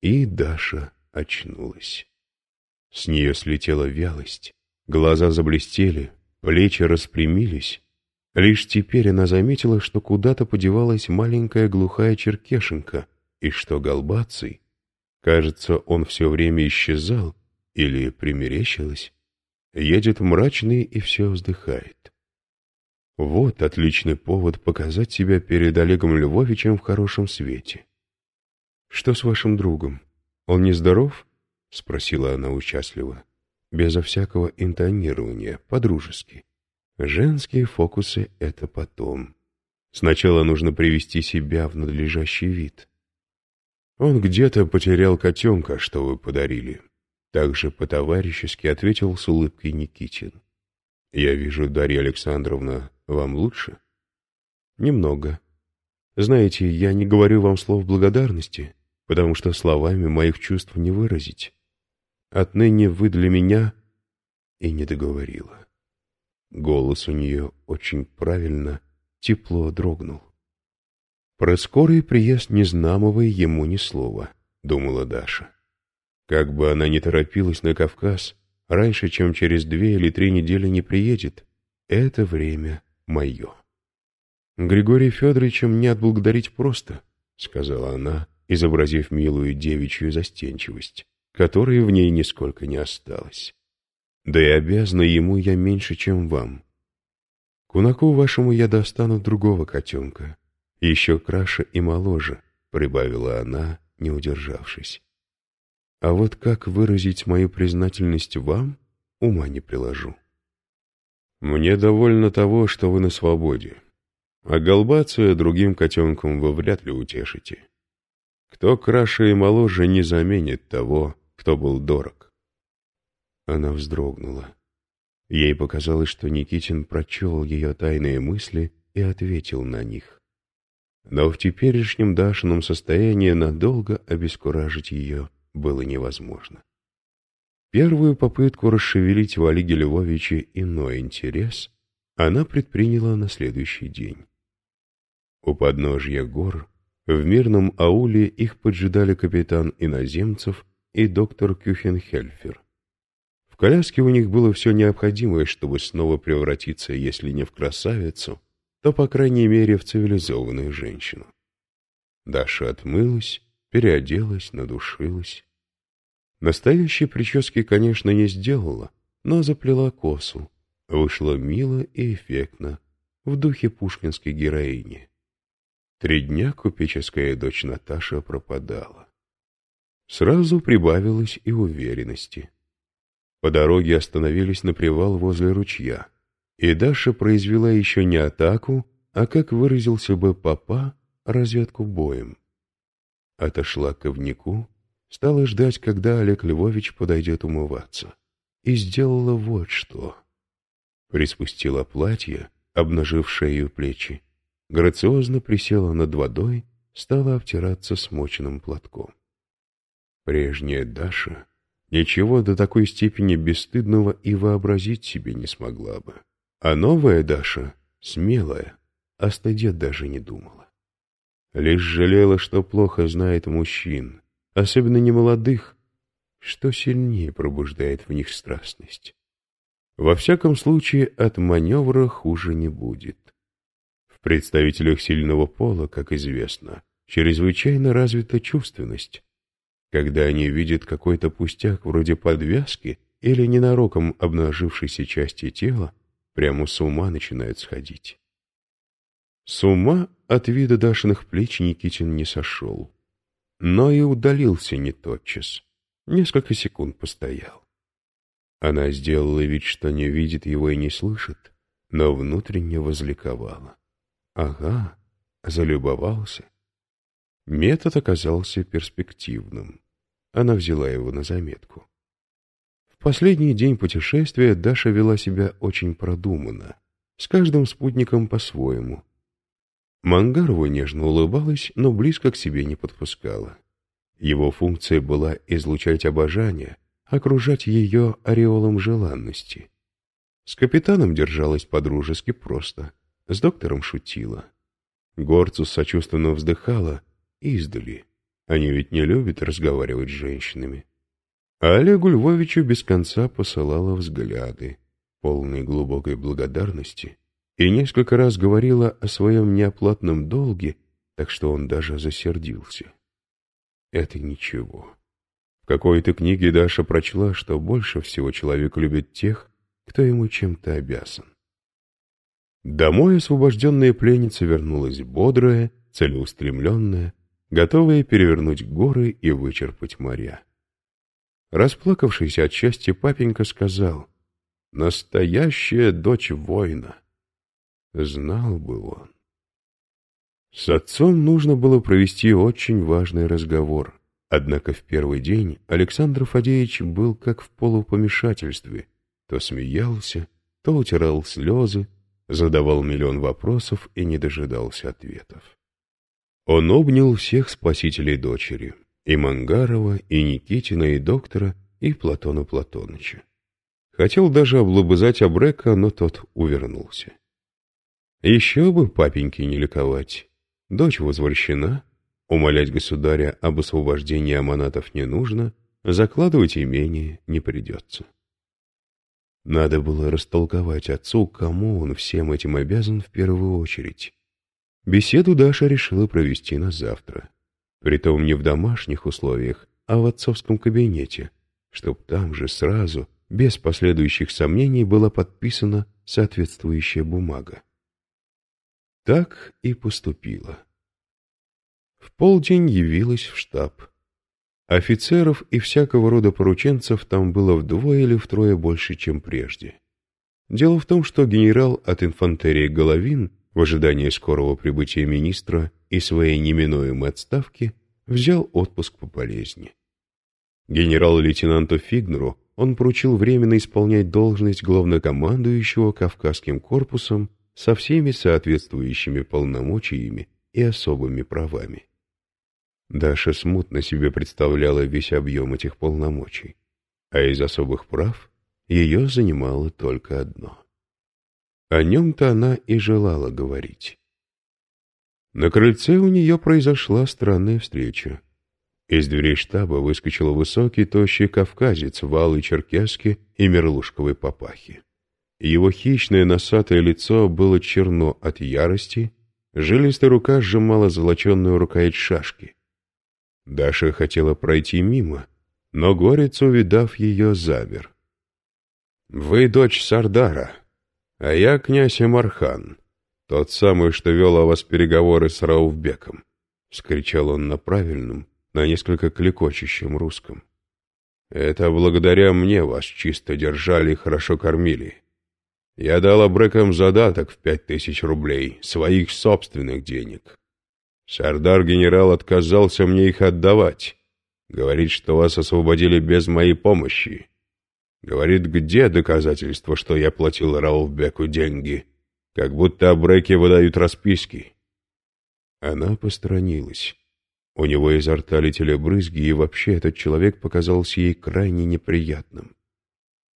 И Даша очнулась. С нее слетела вялость, глаза заблестели, плечи распрямились. Лишь теперь она заметила, что куда-то подевалась маленькая глухая черкешенка, и что Голбаций, кажется, он все время исчезал или примерещилось, едет мрачный и все вздыхает. Вот отличный повод показать себя перед Олегом Львовичем в хорошем свете. «Что с вашим другом? Он нездоров?» — спросила она участливо, безо всякого интонирования, по-дружески. Женские фокусы — это потом. Сначала нужно привести себя в надлежащий вид. Он где-то потерял котенка, что вы подарили. Также по-товарищески ответил с улыбкой Никитин. Я вижу, Дарья Александровна, вам лучше? Немного. Знаете, я не говорю вам слов благодарности, потому что словами моих чувств не выразить. Отныне вы для меня и не договорила. Голос у нее очень правильно, тепло дрогнул. Про скорый приезд Незнамовой ему ни слова, думала Даша. Как бы она ни торопилась на Кавказ, раньше, чем через две или три недели не приедет, это время мое. Григория Федоровича мне отблагодарить просто, сказала она, изобразив милую девичью застенчивость, которой в ней нисколько не осталось. Да и обязана ему я меньше, чем вам. Кунаку вашему я достану другого котенка, еще краше и моложе, прибавила она, не удержавшись. А вот как выразить мою признательность вам, ума не приложу. Мне довольно того, что вы на свободе, а Голбация другим котенком вы вряд ли утешите. Кто краше и моложе не заменит того, кто был дорог. Она вздрогнула. Ей показалось, что Никитин прочел ее тайные мысли и ответил на них. Но в теперешнем Дашином состоянии надолго обескуражить ее было невозможно. Первую попытку расшевелить в Олеге Львовиче иной интерес она предприняла на следующий день. У подножья гор в мирном ауле их поджидали капитан иноземцев и доктор Кюхенхельфер. В коляске у них было все необходимое, чтобы снова превратиться, если не в красавицу, то, по крайней мере, в цивилизованную женщину. Даша отмылась, переоделась, надушилась. Настоящей прически, конечно, не сделала, но заплела косу. Вышло мило и эффектно, в духе пушкинской героини. Три дня купеческая дочь Наташа пропадала. Сразу прибавилось и уверенности. По дороге остановились на привал возле ручья, и Даша произвела еще не атаку, а, как выразился бы папа, разведку боем. Отошла к ковнику, стала ждать, когда Олег Львович подойдет умываться, и сделала вот что. Приспустила платье, обнажив шею и плечи, грациозно присела над водой, стала обтираться смоченным платком. Прежняя Даша ничего до такой степени бесстыдного и вообразить себе не смогла бы. А новая Даша, смелая, о стыде даже не думала. Лишь жалела, что плохо знает мужчин, особенно немолодых, что сильнее пробуждает в них страстность. Во всяком случае, от маневра хуже не будет. Представителях сильного пола, как известно, чрезвычайно развита чувственность. Когда они видят какой-то пустяк вроде подвязки или ненароком обнажившейся части тела, прямо с ума начинают сходить. С ума от вида Дашиных плеч Никитин не сошел, но и удалился не тотчас, несколько секунд постоял. Она сделала вид, что не видит его и не слышит, но внутренне возликовала. Ага, залюбовался. Метод оказался перспективным. Она взяла его на заметку. В последний день путешествия Даша вела себя очень продуманно, с каждым спутником по-своему. Мангарову нежно улыбалась, но близко к себе не подпускала. Его функция была излучать обожание, окружать ее ореолом желанности. С капитаном держалась по-дружески просто, с доктором шутила. Горцу сочувственно вздыхала издали, Они ведь не любят разговаривать с женщинами. А Олегу Львовичу без конца посылала взгляды, полные глубокой благодарности, и несколько раз говорила о своем неоплатном долге, так что он даже засердился. Это ничего. В какой-то книге Даша прочла, что больше всего человек любит тех, кто ему чем-то обязан. Домой освобожденная пленница вернулась бодрая, целеустремленная, готовая перевернуть горы и вычерпать моря. Расплакавшийся от счастья папенька сказал, «Настоящая дочь воина». Знал бы он. С отцом нужно было провести очень важный разговор. Однако в первый день Александр Фадеевич был как в полупомешательстве. То смеялся, то утирал слезы, задавал миллион вопросов и не дожидался ответов. Он обнял всех спасителей дочери, и Мангарова, и Никитина, и доктора, и Платона Платоныча. Хотел даже облобызать Абрека, но тот увернулся. Еще бы папеньке не ликовать. Дочь возвращена, умолять государя об освобождении аманатов не нужно, закладывать имение не придется. Надо было растолковать отцу, кому он всем этим обязан в первую очередь. Беседу Даша решила провести на завтра. Притом не в домашних условиях, а в отцовском кабинете, чтоб там же сразу, без последующих сомнений, была подписана соответствующая бумага. Так и поступила. В полдень явилась в штаб. Офицеров и всякого рода порученцев там было вдвое или втрое больше, чем прежде. Дело в том, что генерал от инфантерии Головин в ожидании скорого прибытия министра и своей неминуемой отставки взял отпуск по болезни. Генерал-лейтенанту Фигнеру он поручил временно исполнять должность главнокомандующего Кавказским корпусом со всеми соответствующими полномочиями и особыми правами. Даша смутно себе представляла весь объем этих полномочий, а из особых прав ее занимало только одно. О нем-то она и желала говорить. На крыльце у нее произошла странная встреча. Из дверей штаба выскочил высокий, тощий кавказец в алой черкеске и мерлушковой папахе. Его хищное носатое лицо было черно от ярости, жилистая рука сжимала золоченную рукоять шашки. Даша хотела пройти мимо, но горец, увидав ее, замер. «Вы дочь Сардара, а я князь Эмархан, тот самый, что вел о вас переговоры с Рауфбеком», — вскричал он на правильном, на несколько клекочущем русском. «Это благодаря мне вас чисто держали и хорошо кормили. Я дал Абрекам задаток в пять тысяч рублей, своих собственных денег. Сардар-генерал отказался мне их отдавать. Говорит, что вас освободили без моей помощи. Говорит, где доказательства, что я платил Рауфбеку деньги? Как будто абреки выдают расписки. Она посторонилась. У него изо рта летели брызги, и вообще этот человек показался ей крайне неприятным.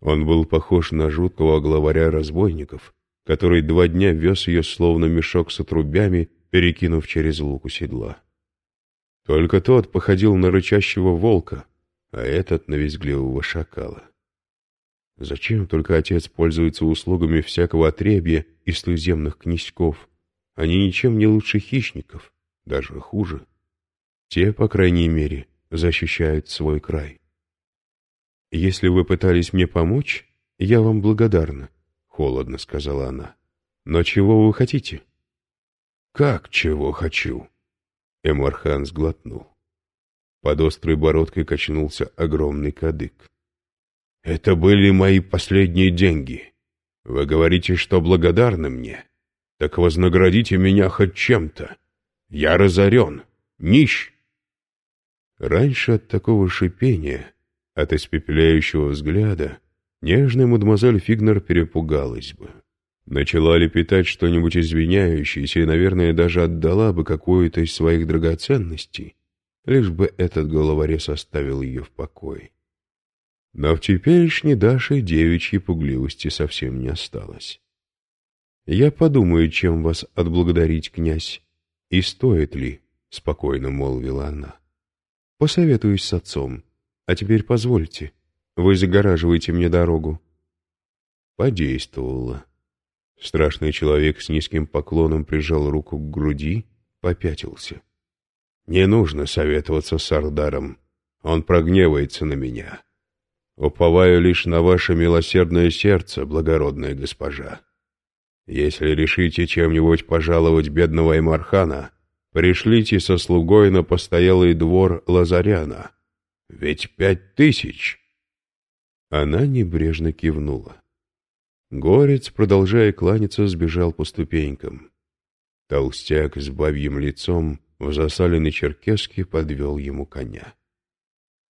Он был похож на жуткого главаря разбойников, который два дня вез ее словно мешок с отрубями перекинув через луку седла. Только тот походил на рычащего волка, а этот на визгливого шакала. Зачем только отец пользуется услугами всякого отребья из туземных князьков? Они ничем не лучше хищников, даже хуже. Те, по крайней мере, защищают свой край. «Если вы пытались мне помочь, я вам благодарна», — холодно сказала она. «Но чего вы хотите?» «Как чего хочу?» Эмархан сглотнул. Под острой бородкой качнулся огромный кадык. «Это были мои последние деньги. Вы говорите, что благодарны мне? Так вознаградите меня хоть чем-то. Я разорен, нищ». Раньше от такого шипения, от испепеляющего взгляда, нежная мадемуазель Фигнер перепугалась бы. Начала лепетать что-нибудь извиняющееся и, наверное, даже отдала бы какую-то из своих драгоценностей, лишь бы этот головорез оставил ее в покое. Но в теперешней Даше девичьей пугливости совсем не осталось. «Я подумаю, чем вас отблагодарить, князь, и стоит ли», — спокойно молвила она. Посоветуюсь с отцом. А теперь позвольте, вы загораживаете мне дорогу». Подействовало. Страшный человек с низким поклоном прижал руку к груди, попятился. «Не нужно советоваться с Ардаром. Он прогневается на меня. Уповаю лишь на ваше милосердное сердце, благородная госпожа. Если решите чем-нибудь пожаловать бедного Эмархана, пришлите со слугой на постоялый двор Лазаряна. Ведь пять тысяч!» Она небрежно кивнула. Горец, продолжая кланяться, сбежал по ступенькам. Толстяк с бабьим лицом в засаленной черкеске подвел ему коня.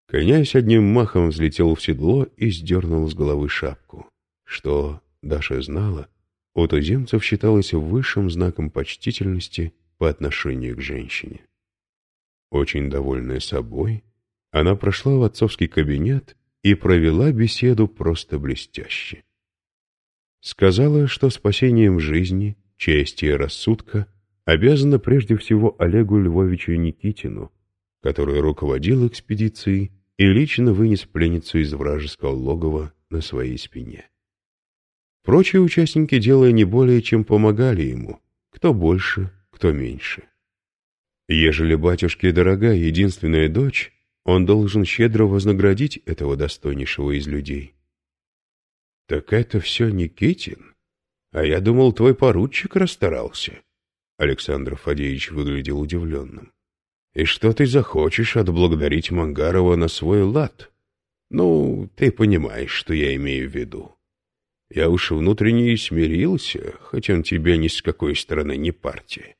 Князь одним махом взлетел в седло и сдернул с головы шапку, что, Даша знала, у туземцев считалось высшим знаком почтительности по отношению к женщине. Очень довольная собой, она прошла в отцовский кабинет и провела беседу просто блестяще. Сказала, что спасением жизни, чести и рассудка обязана прежде всего Олегу Львовичу Никитину, который руководил экспедицией и лично вынес пленницу из вражеского логова на своей спине. Прочие участники дела не более чем помогали ему, кто больше, кто меньше. Ежели батюшке дорога единственная дочь, он должен щедро вознаградить этого достойнейшего из людей. «Так это все Никитин? А я думал, твой поручик расстарался». Александр Фадеевич выглядел удивленным. «И что ты захочешь отблагодарить Мангарова на свой лад? Ну, ты понимаешь, что я имею в виду. Я уж внутренне и смирился, хоть он тебе ни с какой стороны не партия».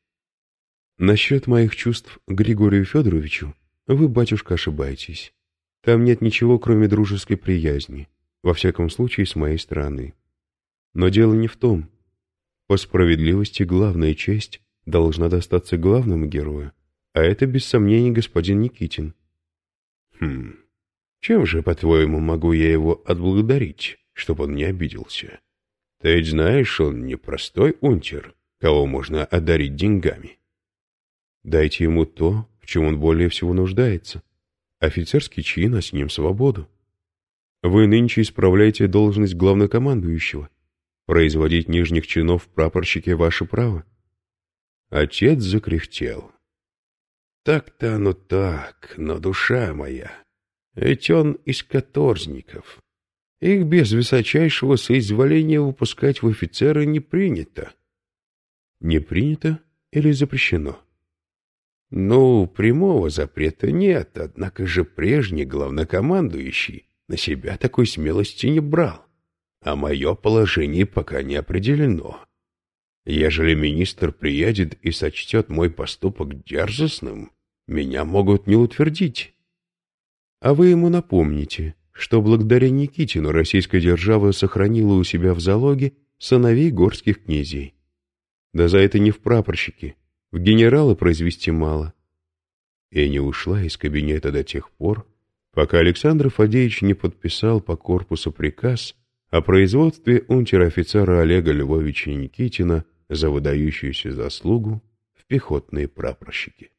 «Насчет моих чувств Григорию Федоровичу вы, батюшка, ошибаетесь. Там нет ничего, кроме дружеской приязни, во всяком случае, с моей стороны. Но дело не в том. По справедливости главная честь должна достаться главному герою, а это, без сомнений, господин Никитин. Хм, чем же, по-твоему, могу я его отблагодарить, чтобы он не обиделся? Ты ведь знаешь, он не простой унтер, кого можно одарить деньгами. Дайте ему то, в чем он более всего нуждается. Офицерский чин, а с ним свободу. Вы нынче исправляете должность главнокомандующего. Производить нижних чинов в прапорщике — ваше право. Отец закряхтел. Так-то оно так, но душа моя. Ведь он из каторжников. Их без высочайшего соизволения выпускать в офицеры не принято. Не принято или запрещено? Ну, прямого запрета нет, однако же прежний главнокомандующий на себя такой смелости не брал, а мое положение пока не определено. Ежели министр приедет и сочтет мой поступок дерзостным, меня могут не утвердить. А вы ему напомните, что благодаря Никитину российская держава сохранила у себя в залоге сыновей горских князей. Да за это не в прапорщики, в генералы произвести мало. И не ушла из кабинета до тех пор, пока Александр Фадеевич не подписал по корпусу приказ о производстве унтер-офицера Олега Львовича Никитина за выдающуюся заслугу в пехотные прапорщики.